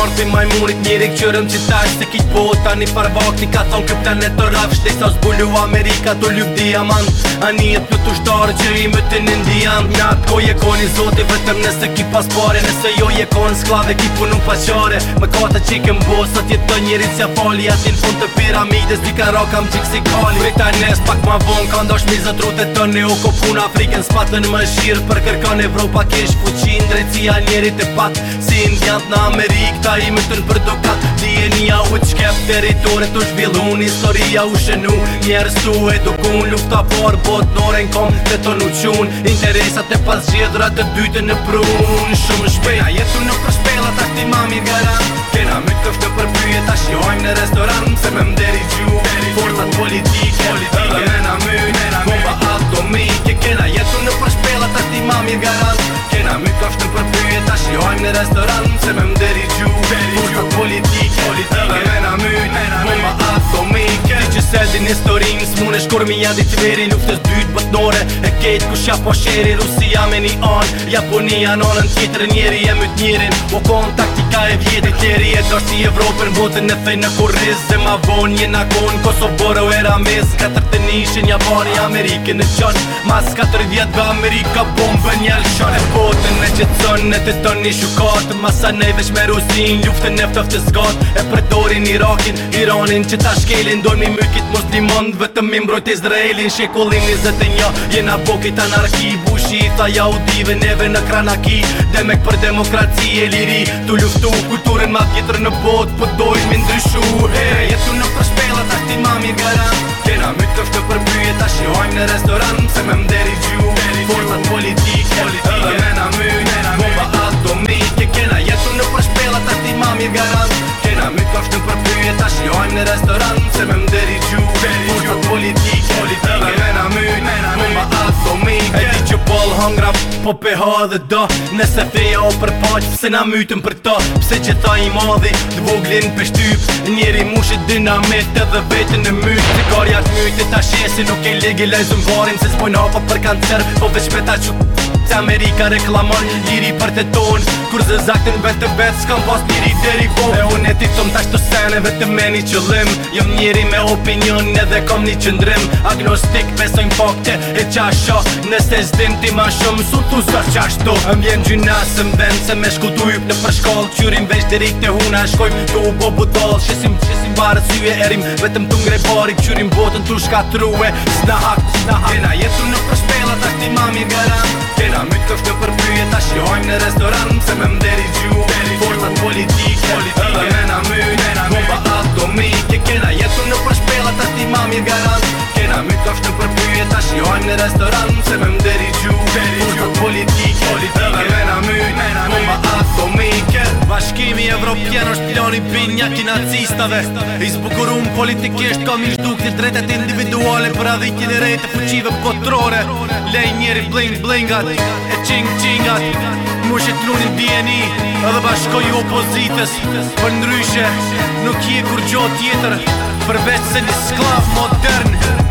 morti majmurit njëri këqërëm që ta është të kitë bota po, Një par vakti ka thonë këptan e të rap shtek Sa zbulu Amerika të lup diamant Ani e të të shtarë që i më të në ndijan Nga të ko je koni zote vetëm nëse ki paspare Nëse jo je koni sklave ki punu pashare Më ka të që i këm bost atje të njëri që fali Atin fund të piramides di ka rakam qik si kali Vrita nes pak ma vonë ka ndosh mi zëtrut e të ne Oko pun Afriken spatën më shirë për kërkan Evropa kesh fuqin drejtësia njerit e pat Si indiant në Amerikë ka i më tërë për do katë Djeni ja u qkep teritore të zhvillu Një sori ja u shenu Njerës tu edukun Lufta por bot noren kom të të qun Interesat e pas gjedra të dyte në prun Shumë shpej Na jetu në përshpela ta këti mami garan Kena më të këftë përpyje ta shiojmë në restoran Se me mderi deri gju Forzat politike Politike Me na më në historinë Së mune shkur mi janë ditë veri luftës dytë pëtnore E kejtë ku shja po shjeri Rusia me një anë Japonia në në në njeri e mytë njerin O kontakti ka e vjeti tjeri e të është i Evropër në botën e thej në kurriz Dhe ma vonë jenë akonë, Kosovore o era mes Katër të nishin, Japani, Amerike në qënë Mas katër vjetë bë Amerika bombë një alëshon E botën e që të cënë, e të tonë një shukatë Masa nejve shme rozin, luftën e ftëftë të zgatë E pretorin Irakin, Iranin që ta shkelin Dojmë i mykit muslimon, vetëm i mbrojt Izraelin Shekullin një jena bokit anarki Bushi i tha jaudive, neve në kranaki Demek për demokraci e liri, tu shtu Kulturën ma tjetër në bot Po dojnë me ndryshu E Jetu në përshpela Ta shti ma mirë garant Kena mytë të shtë përbyje Ta shihojmë në restoran Se me mderi gju Forzat politik Politike Me na myn Bomba atomike Kena jetu në përshpela Ta shti ma mirë garant Kena mytë të shtë përbyje Ta shihojmë në restoran Se me mderi gju Forzat politike Politike Me na myn Bomba atomike E di që pol hëngra po pe ha dhe do Nese feja o për paq, pëse na mytën për ta Pse që tha i madhi, dë voglin për shtyp Njeri mushe dinamit edhe vetën e myt Të karja të mytë, të ashesi, nuk e legi lezëm varin Se s'pojnë hapa për kancer, po dhe shpeta që Se Amerika reklamon njëri për të tonë Kur zë zaktin vetë të vetë, s'kam pas njëri deri po E unë e ti të më tashtë të sene, vetë meni qëllim lim njëri me opinion, edhe kom një qëndrim Agnostik, pesojnë fakte, e qasha Nëse zdim ti ma shumë, tu sa qashtu Më vjen gjyna se më vend se me shku tu jup në përshkoll Qyrim veç të rik të huna e shkojm të u po budoll Shesim qesim si syve erim vetëm të ngrej barik Qyrim botën të shka true Sna hak, sna hak Kena jetu në përshpela ta këti ma mirë garan Tena mytë kështë në përpyje ta shiojmë në restoran Se me mderi gju Forzat politike Politike Dhe me na mytë Bomba atomike Tena jetu në përshpela ta këti ma mirë garan Tena mytë kështë në p Shiojmë jo në restoran Se me mderi që u veri që politike Me në mëjtë Me në Me Bashkimi Evropian është plan i pinë njët i nacistave I politikisht kam i shduk një tretet individuale Për adhikin e rejtë fëqive potrore Lej njeri bling blingat e qing qingat Mushe të lunin djeni edhe bashkoj u opozites Për ndryshe, nuk je kur gjo tjetër Përveç se një sklav modern